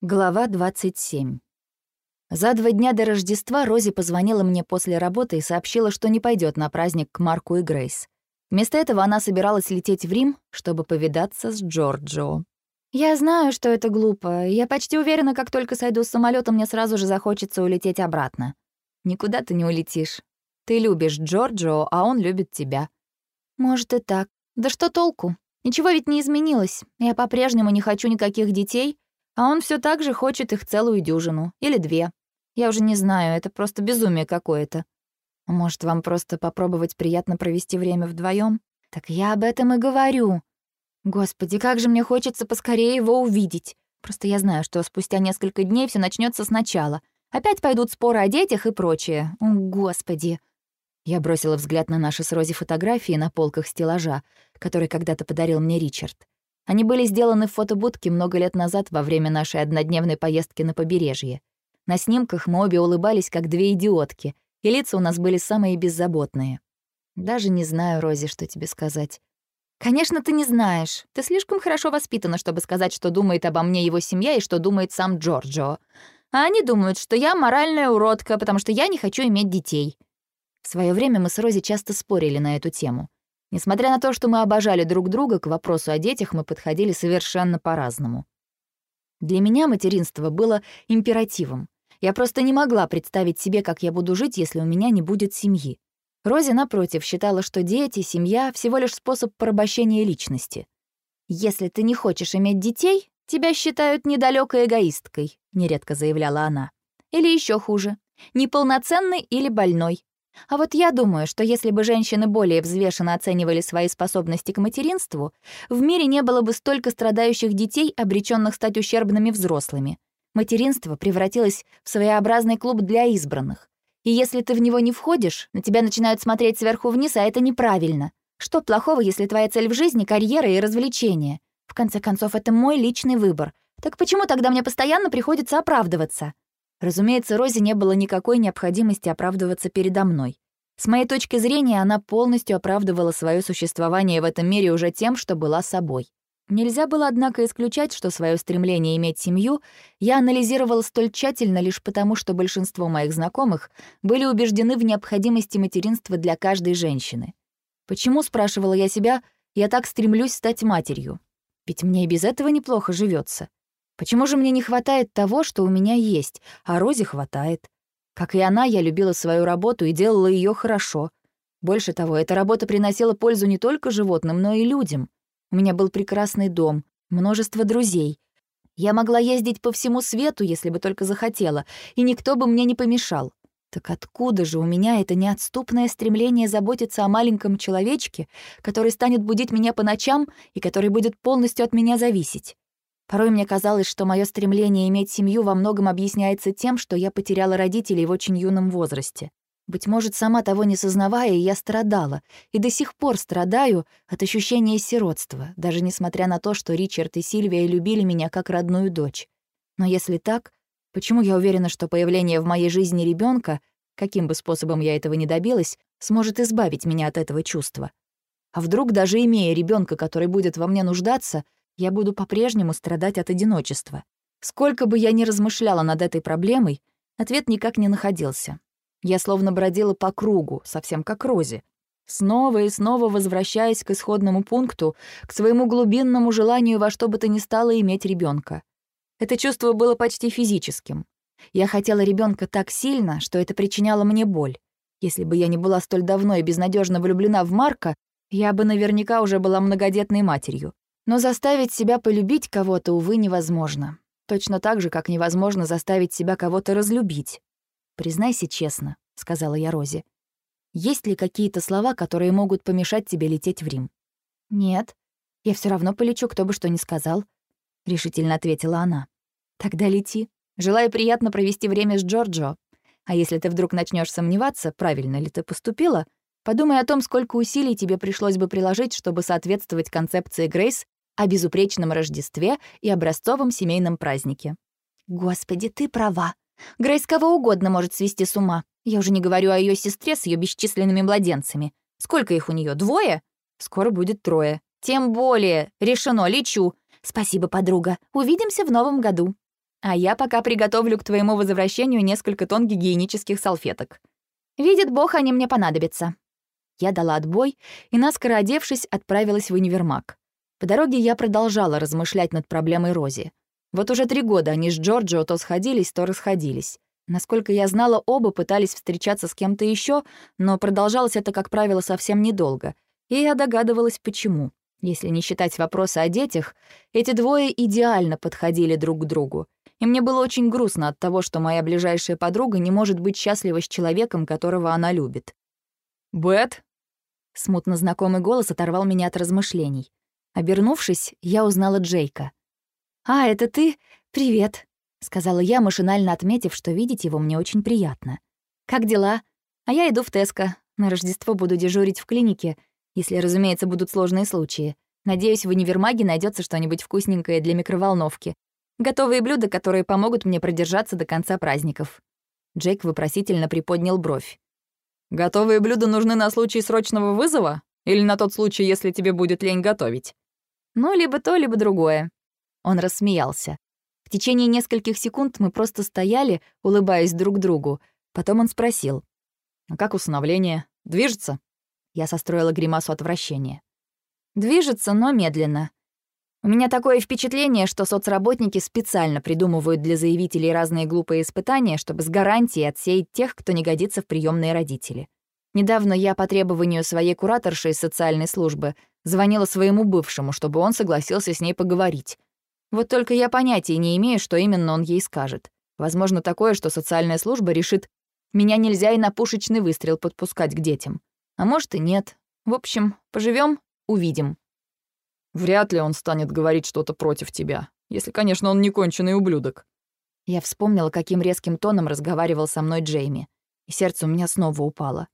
Глава 27. За два дня до Рождества Рози позвонила мне после работы и сообщила, что не пойдет на праздник к Марку и Грейс. Вместо этого она собиралась лететь в Рим, чтобы повидаться с Джорджо. Я знаю, что это глупо. Я почти уверена, как только сойду с самолета, мне сразу же захочется улететь обратно. Никуда ты не улетишь. Ты любишь Джорджо, а он любит тебя. Может и так. Да что толку? Ничего ведь не изменилось. Я по-прежнему не хочу никаких детей — а он все так же хочет их целую дюжину. Или две. Я уже не знаю, это просто безумие какое-то. Может, вам просто попробовать приятно провести время вдвоем? Так я об этом и говорю. Господи, как же мне хочется поскорее его увидеть. Просто я знаю, что спустя несколько дней все начнется сначала. Опять пойдут споры о детях и прочее. О, Господи. Я бросила взгляд на наши с Рози фотографии на полках стеллажа, который когда-то подарил мне Ричард. Они были сделаны в фотобудке много лет назад во время нашей однодневной поездки на побережье. На снимках мы обе улыбались, как две идиотки, и лица у нас были самые беззаботные. Даже не знаю, Рози, что тебе сказать. Конечно, ты не знаешь. Ты слишком хорошо воспитана, чтобы сказать, что думает обо мне его семья и что думает сам Джорджо. А они думают, что я моральная уродка, потому что я не хочу иметь детей. В свое время мы с Рози часто спорили на эту тему. Несмотря на то, что мы обожали друг друга, к вопросу о детях мы подходили совершенно по-разному. Для меня материнство было императивом. Я просто не могла представить себе, как я буду жить, если у меня не будет семьи. Рози, напротив, считала, что дети, семья — всего лишь способ порабощения личности. «Если ты не хочешь иметь детей, тебя считают недалекой эгоисткой», — нередко заявляла она. «Или еще хуже, неполноценной или больной. А вот я думаю, что если бы женщины более взвешенно оценивали свои способности к материнству, в мире не было бы столько страдающих детей, обреченных стать ущербными взрослыми. Материнство превратилось в своеобразный клуб для избранных. И если ты в него не входишь, на тебя начинают смотреть сверху вниз, а это неправильно. Что плохого, если твоя цель в жизни — карьера и развлечение? В конце концов, это мой личный выбор. Так почему тогда мне постоянно приходится оправдываться? Разумеется, Розе не было никакой необходимости оправдываться передо мной. С моей точки зрения, она полностью оправдывала свое существование в этом мире уже тем, что была собой. Нельзя было, однако, исключать, что свое стремление иметь семью я анализировала столь тщательно лишь потому, что большинство моих знакомых были убеждены в необходимости материнства для каждой женщины. Почему, спрашивала я себя, я так стремлюсь стать матерью? Ведь мне и без этого неплохо живется. Почему же мне не хватает того, что у меня есть, а Розе хватает? Как и она, я любила свою работу и делала ее хорошо. Больше того, эта работа приносила пользу не только животным, но и людям. У меня был прекрасный дом, множество друзей. Я могла ездить по всему свету, если бы только захотела, и никто бы мне не помешал. Так откуда же у меня это неотступное стремление заботиться о маленьком человечке, который станет будить меня по ночам и который будет полностью от меня зависеть? Порой мне казалось, что мое стремление иметь семью во многом объясняется тем, что я потеряла родителей в очень юном возрасте. Быть может, сама того не сознавая, я страдала, и до сих пор страдаю от ощущения сиротства, даже несмотря на то, что Ричард и Сильвия любили меня как родную дочь. Но если так, почему я уверена, что появление в моей жизни ребенка, каким бы способом я этого ни добилась, сможет избавить меня от этого чувства? А вдруг, даже имея ребенка, который будет во мне нуждаться, я буду по-прежнему страдать от одиночества. Сколько бы я ни размышляла над этой проблемой, ответ никак не находился. Я словно бродила по кругу, совсем как Рози, снова и снова возвращаясь к исходному пункту, к своему глубинному желанию во что бы то ни стало иметь ребенка. Это чувство было почти физическим. Я хотела ребенка так сильно, что это причиняло мне боль. Если бы я не была столь давно и безнадежно влюблена в Марка, я бы наверняка уже была многодетной матерью. Но заставить себя полюбить кого-то, увы, невозможно. Точно так же, как невозможно заставить себя кого-то разлюбить. «Признайся честно», — сказала я Розе. «Есть ли какие-то слова, которые могут помешать тебе лететь в Рим?» «Нет. Я все равно полечу, кто бы что ни сказал», — решительно ответила она. «Тогда лети. Желаю приятно провести время с Джорджо. А если ты вдруг начнешь сомневаться, правильно ли ты поступила, подумай о том, сколько усилий тебе пришлось бы приложить, чтобы соответствовать концепции Грейс о безупречном Рождестве и образцовом семейном празднике. Господи, ты права. Грейс кого угодно может свести с ума. Я уже не говорю о ее сестре с ее бесчисленными младенцами. Сколько их у нее? Двое? Скоро будет трое. Тем более. Решено, лечу. Спасибо, подруга. Увидимся в новом году. А я пока приготовлю к твоему возвращению несколько тонн гигиенических салфеток. Видит Бог, они мне понадобятся». Я дала отбой и, наскоро одевшись, отправилась в универмаг. По дороге я продолжала размышлять над проблемой Рози. Вот уже три года они с Джорджио то сходились, то расходились. Насколько я знала, оба пытались встречаться с кем-то еще, но продолжалось это, как правило, совсем недолго. И я догадывалась, почему. Если не считать вопроса о детях, эти двое идеально подходили друг к другу. И мне было очень грустно от того, что моя ближайшая подруга не может быть счастлива с человеком, которого она любит. «Бет?» Смутно знакомый голос оторвал меня от размышлений. Обернувшись, я узнала Джейка. «А, это ты? Привет!» — сказала я, машинально отметив, что видеть его мне очень приятно. «Как дела? А я иду в Теско. На Рождество буду дежурить в клинике, если, разумеется, будут сложные случаи. Надеюсь, в универмаге найдется что-нибудь вкусненькое для микроволновки. Готовые блюда, которые помогут мне продержаться до конца праздников». Джейк вопросительно приподнял бровь. «Готовые блюда нужны на случай срочного вызова? Или на тот случай, если тебе будет лень готовить?» «Ну, либо то, либо другое». Он рассмеялся. В течение нескольких секунд мы просто стояли, улыбаясь друг другу. Потом он спросил. «А как усыновление? Движется?» Я состроила гримасу отвращения. «Движется, но медленно. У меня такое впечатление, что соцработники специально придумывают для заявителей разные глупые испытания, чтобы с гарантией отсеять тех, кто не годится в приемные родители. Недавно я по требованию своей кураторши из социальной службы звонила своему бывшему, чтобы он согласился с ней поговорить. Вот только я понятия не имею, что именно он ей скажет. Возможно, такое, что социальная служба решит, меня нельзя и на пушечный выстрел подпускать к детям. А может и нет. В общем, поживем, увидим. Вряд ли он станет говорить что-то против тебя, если, конечно, он не конченый ублюдок. Я вспомнила, каким резким тоном разговаривал со мной Джейми, и сердце у меня снова упало.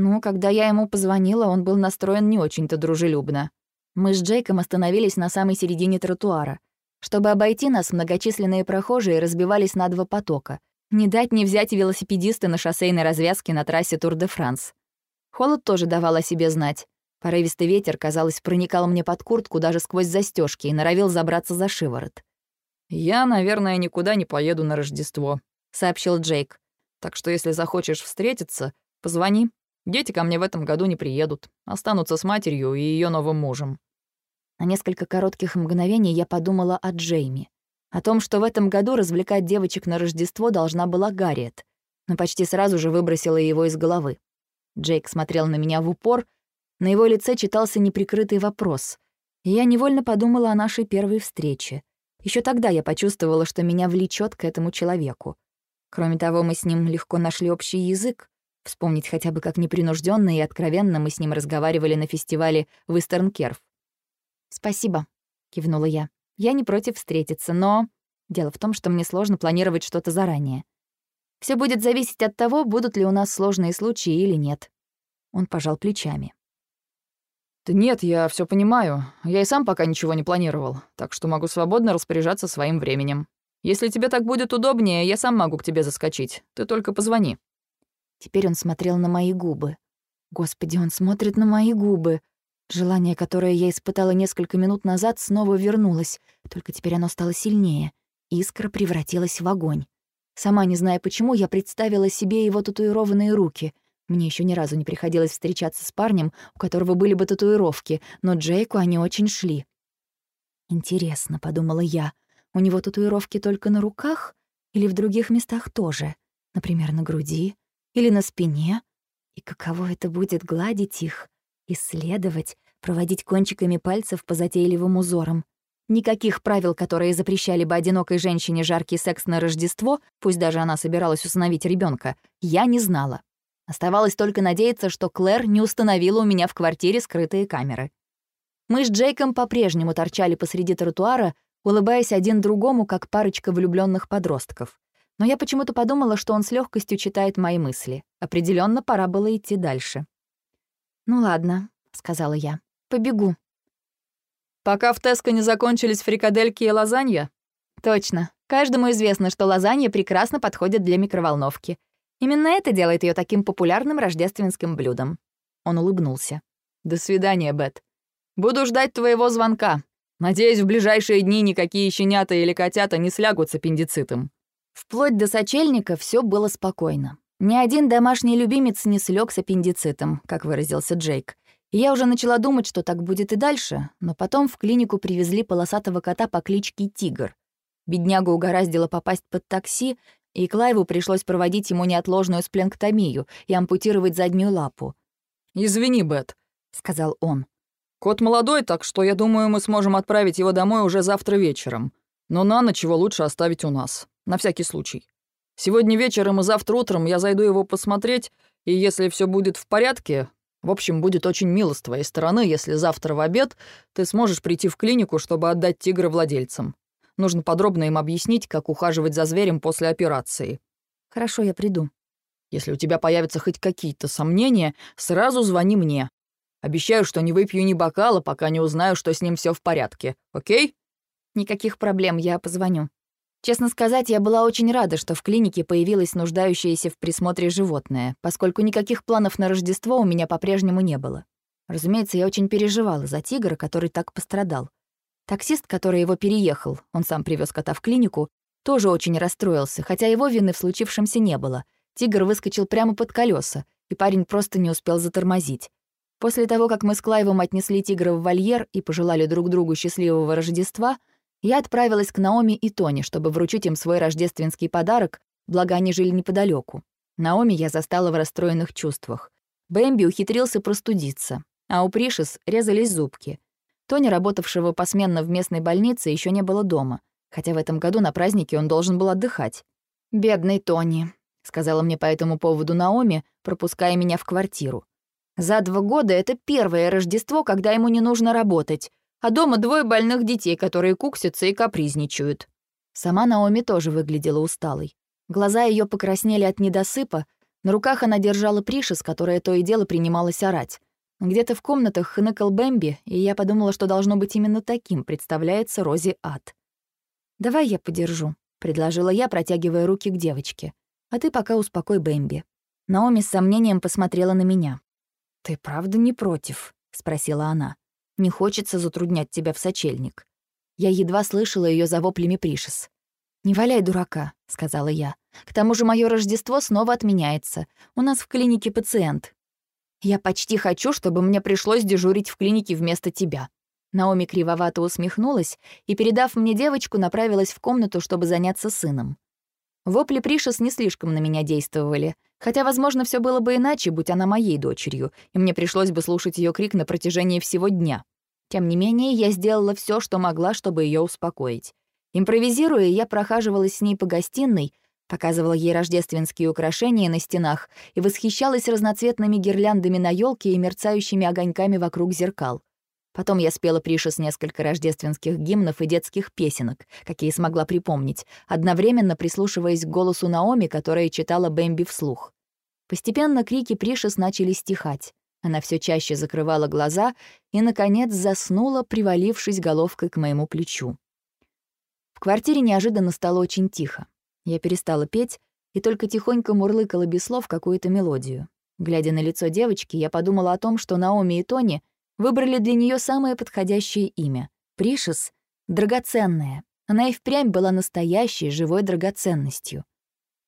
Ну, когда я ему позвонила, он был настроен не очень-то дружелюбно. Мы с Джейком остановились на самой середине тротуара. Чтобы обойти нас, многочисленные прохожие разбивались на два потока. Ни дать ни взять велосипедисты на шоссейной развязке на трассе Тур-де-Франс. Холод тоже давал о себе знать. Порывистый ветер, казалось, проникал мне под куртку даже сквозь застежки и норовил забраться за шиворот. «Я, наверное, никуда не поеду на Рождество», — сообщил Джейк. «Так что если захочешь встретиться, позвони. Дети ко мне в этом году не приедут. Останутся с матерью и ее новым мужем». На несколько коротких мгновений я подумала о Джейми. О том, что в этом году развлекать девочек на Рождество должна была Гарриет, но почти сразу же выбросила его из головы. Джейк смотрел на меня в упор, на его лице читался неприкрытый вопрос. И я невольно подумала о нашей первой встрече. Еще тогда я почувствовала, что меня влечет к этому человеку. Кроме того, мы с ним легко нашли общий язык. Вспомнить хотя бы, как непринужденно и откровенно мы с ним разговаривали на фестивале «Вестерн Керф». «Спасибо», — кивнула я. «Я не против встретиться, но...» Дело в том, что мне сложно планировать что-то заранее. Все будет зависеть от того, будут ли у нас сложные случаи или нет. Он пожал плечами. «Да нет, я все понимаю. Я и сам пока ничего не планировал, так что могу свободно распоряжаться своим временем. Если тебе так будет удобнее, я сам могу к тебе заскочить. Ты только позвони». Теперь он смотрел на мои губы. Господи, он смотрит на мои губы. Желание, которое я испытала несколько минут назад, снова вернулось, только теперь оно стало сильнее. Искра превратилась в огонь. Сама не зная почему, я представила себе его татуированные руки. Мне еще ни разу не приходилось встречаться с парнем, у которого были бы татуировки, но Джейку они очень шли. «Интересно», — подумала я, — «у него татуировки только на руках или в других местах тоже? Например, на груди или на спине? И каково это будет гладить их?» Исследовать, проводить кончиками пальцев по затейливым узорам. Никаких правил, которые запрещали бы одинокой женщине жаркий секс на Рождество, пусть даже она собиралась усыновить ребенка, я не знала. Оставалось только надеяться, что Клэр не установила у меня в квартире скрытые камеры. Мы с Джейком по-прежнему торчали посреди тротуара, улыбаясь один другому, как парочка влюбленных подростков. Но я почему-то подумала, что он с легкостью читает мои мысли. Определенно пора было идти дальше. «Ну ладно», — сказала я. «Побегу». «Пока в Теско не закончились фрикадельки и лазанья?» «Точно. Каждому известно, что лазанья прекрасно подходит для микроволновки. Именно это делает ее таким популярным рождественским блюдом». Он улыбнулся. «До свидания, Бет. Буду ждать твоего звонка. Надеюсь, в ближайшие дни никакие щенята или котята не слягут с аппендицитом». Вплоть до сочельника все было спокойно. Ни один домашний любимец не слег с аппендицитом, как выразился Джейк. Я уже начала думать, что так будет и дальше, но потом в клинику привезли полосатого кота по кличке Тигр. Беднягу угораздило попасть под такси, и Клайву пришлось проводить ему неотложную спленктомию и ампутировать заднюю лапу. «Извини, Бет», — сказал он. Кот молодой, так что, я думаю, мы сможем отправить его домой уже завтра вечером. Но на ночь его лучше оставить у нас. На всякий случай. Сегодня вечером и завтра утром я зайду его посмотреть, и если все будет в порядке... В общем, будет очень мило с твоей стороны, если завтра в обед ты сможешь прийти в клинику, чтобы отдать тигра владельцам. Нужно подробно им объяснить, как ухаживать за зверем после операции. Хорошо, я приду. Если у тебя появятся хоть какие-то сомнения, сразу звони мне. Обещаю, что не выпью ни бокала, пока не узнаю, что с ним все в порядке. Окей? Никаких проблем, я позвоню. Честно сказать, я была очень рада, что в клинике появилось нуждающееся в присмотре животное, поскольку никаких планов на Рождество у меня по-прежнему не было. Разумеется, я очень переживала за тигра, который так пострадал. Таксист, который его переехал, он сам привез кота в клинику, тоже очень расстроился, хотя его вины в случившемся не было. Тигр выскочил прямо под колеса, и парень просто не успел затормозить. После того, как мы с Клайвом отнесли тигра в вольер и пожелали друг другу счастливого Рождества, я отправилась к Наоми и Тони, чтобы вручить им свой рождественский подарок, благо они жили неподалеку. Наоми я застала в расстроенных чувствах. Бэмби ухитрился простудиться, а у Пришес резались зубки. Тони, работавшего посменно в местной больнице, еще не было дома, хотя в этом году на празднике он должен был отдыхать. «Бедный Тони», — сказала мне по этому поводу Наоми, пропуская меня в квартиру. За два года это первое Рождество, когда ему не нужно работать, а дома двое больных детей, которые куксятся и капризничают. Сама Наоми тоже выглядела усталой. Глаза ее покраснели от недосыпа, на руках она держала Пришес, которая то и дело принималась орать. Где-то в комнатах хныкал Бэмби, и я подумала, что должно быть именно таким представляется Рози ад. «Давай я подержу», — предложила я, протягивая руки к девочке. «А ты пока успокой Бэмби». Наоми с сомнением посмотрела на меня. «Ты правда не против?» — спросила она. «Не хочется затруднять тебя в сочельник». Я едва слышала ее за воплями Пришес. «Не валяй дурака», — сказала я. «К тому же мое Рождество снова отменяется. У нас в клинике пациент». «Я почти хочу, чтобы мне пришлось дежурить в клинике вместо тебя». Наоми кривовато усмехнулась и, передав мне девочку, направилась в комнату, чтобы заняться сыном. Вопли Пришес не слишком на меня действовали, хотя, возможно, все было бы иначе, будь она моей дочерью, и мне пришлось бы слушать ее крик на протяжении всего дня. Тем не менее, я сделала все, что могла, чтобы ее успокоить. Импровизируя, я прохаживалась с ней по гостиной, показывала ей рождественские украшения на стенах и восхищалась разноцветными гирляндами на елке и мерцающими огоньками вокруг зеркал. Потом я спела Пришес несколько рождественских гимнов и детских песенок, какие смогла припомнить, одновременно прислушиваясь к голосу Наоми, которая читала Бэмби вслух. Постепенно крики Пришес начали стихать. Она все чаще закрывала глаза и, наконец, заснула, привалившись головкой к моему плечу. В квартире неожиданно стало очень тихо. Я перестала петь и только тихонько мурлыкала без слов какую-то мелодию. Глядя на лицо девочки, я подумала о том, что Наоми и Тони Выбрали для нее самое подходящее имя — Пришес — драгоценная. Она и впрямь была настоящей, живой драгоценностью.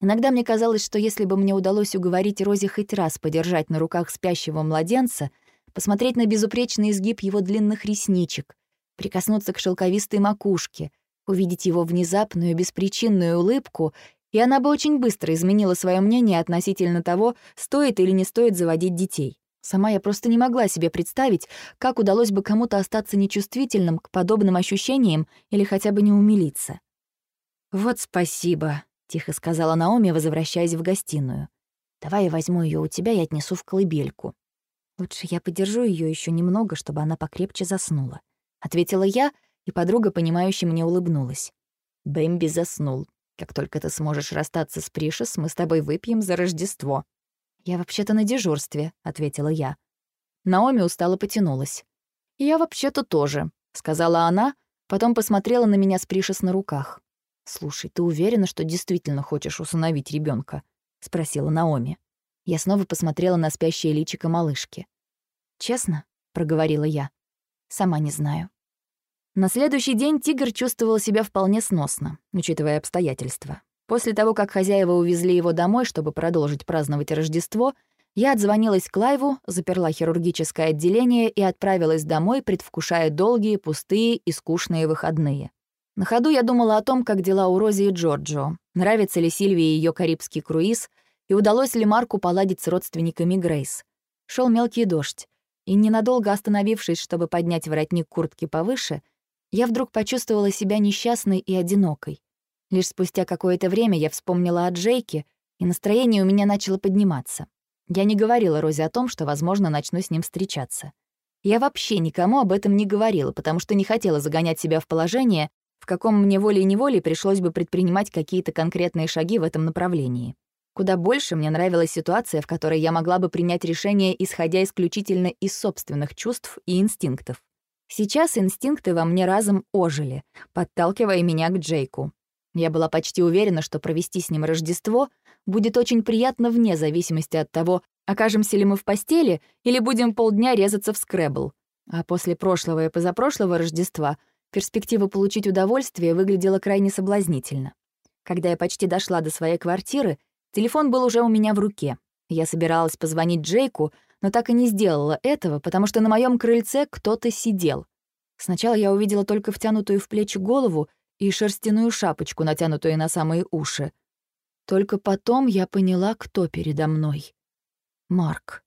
Иногда мне казалось, что если бы мне удалось уговорить Рози хоть раз подержать на руках спящего младенца, посмотреть на безупречный изгиб его длинных ресничек, прикоснуться к шелковистой макушке, увидеть его внезапную беспричинную улыбку, и она бы очень быстро изменила свое мнение относительно того, стоит или не стоит заводить детей. Сама я просто не могла себе представить, как удалось бы кому-то остаться нечувствительным к подобным ощущениям или хотя бы не умилиться. «Вот спасибо», — тихо сказала Наоми, возвращаясь в гостиную. «Давай я возьму ее у тебя и отнесу в колыбельку. Лучше я подержу ее еще немного, чтобы она покрепче заснула», — ответила я, и подруга, понимающе мне улыбнулась. Бэмби заснул. Как только ты сможешь расстаться с Пришес, мы с тобой выпьем за Рождество. «Я вообще-то на дежурстве», — ответила я. Наоми устало потянулась. «Я вообще-то тоже», — сказала она, потом посмотрела на меня с Пришес на руках. «Слушай, ты уверена, что действительно хочешь усыновить ребенка? спросила Наоми. Я снова посмотрела на спящее личико малышки. «Честно?» — проговорила я. «Сама не знаю». На следующий день тигр чувствовал себя вполне сносно, учитывая обстоятельства. После того, как хозяева увезли его домой, чтобы продолжить праздновать Рождество, я отзвонилась Клайву, заперла хирургическое отделение и отправилась домой, предвкушая долгие, пустые и скучные выходные. На ходу я думала о том, как дела у Рози и Джорджо, нравится ли Сильвии ее карибский круиз и удалось ли Марку поладить с родственниками Грейс. Шел мелкий дождь, и ненадолго остановившись, чтобы поднять воротник куртки повыше, я вдруг почувствовала себя несчастной и одинокой. Лишь спустя какое-то время я вспомнила о Джейке, и настроение у меня начало подниматься. Я не говорила Розе о том, что, возможно, начну с ним встречаться. Я вообще никому об этом не говорила, потому что не хотела загонять себя в положение, в каком мне волей-неволей пришлось бы предпринимать какие-то конкретные шаги в этом направлении. Куда больше мне нравилась ситуация, в которой я могла бы принять решение, исходя исключительно из собственных чувств и инстинктов. Сейчас инстинкты во мне разом ожили, подталкивая меня к Джейку. Я была почти уверена, что провести с ним Рождество будет очень приятно вне зависимости от того, окажемся ли мы в постели или будем полдня резаться в скребл. А после прошлого и позапрошлого Рождества перспектива получить удовольствие выглядела крайне соблазнительно. Когда я почти дошла до своей квартиры, телефон был уже у меня в руке. Я собиралась позвонить Джейку, но так и не сделала этого, потому что на моем крыльце кто-то сидел. Сначала я увидела только втянутую в плечи голову и шерстяную шапочку, натянутую на самые уши. Только потом я поняла, кто передо мной. Марк.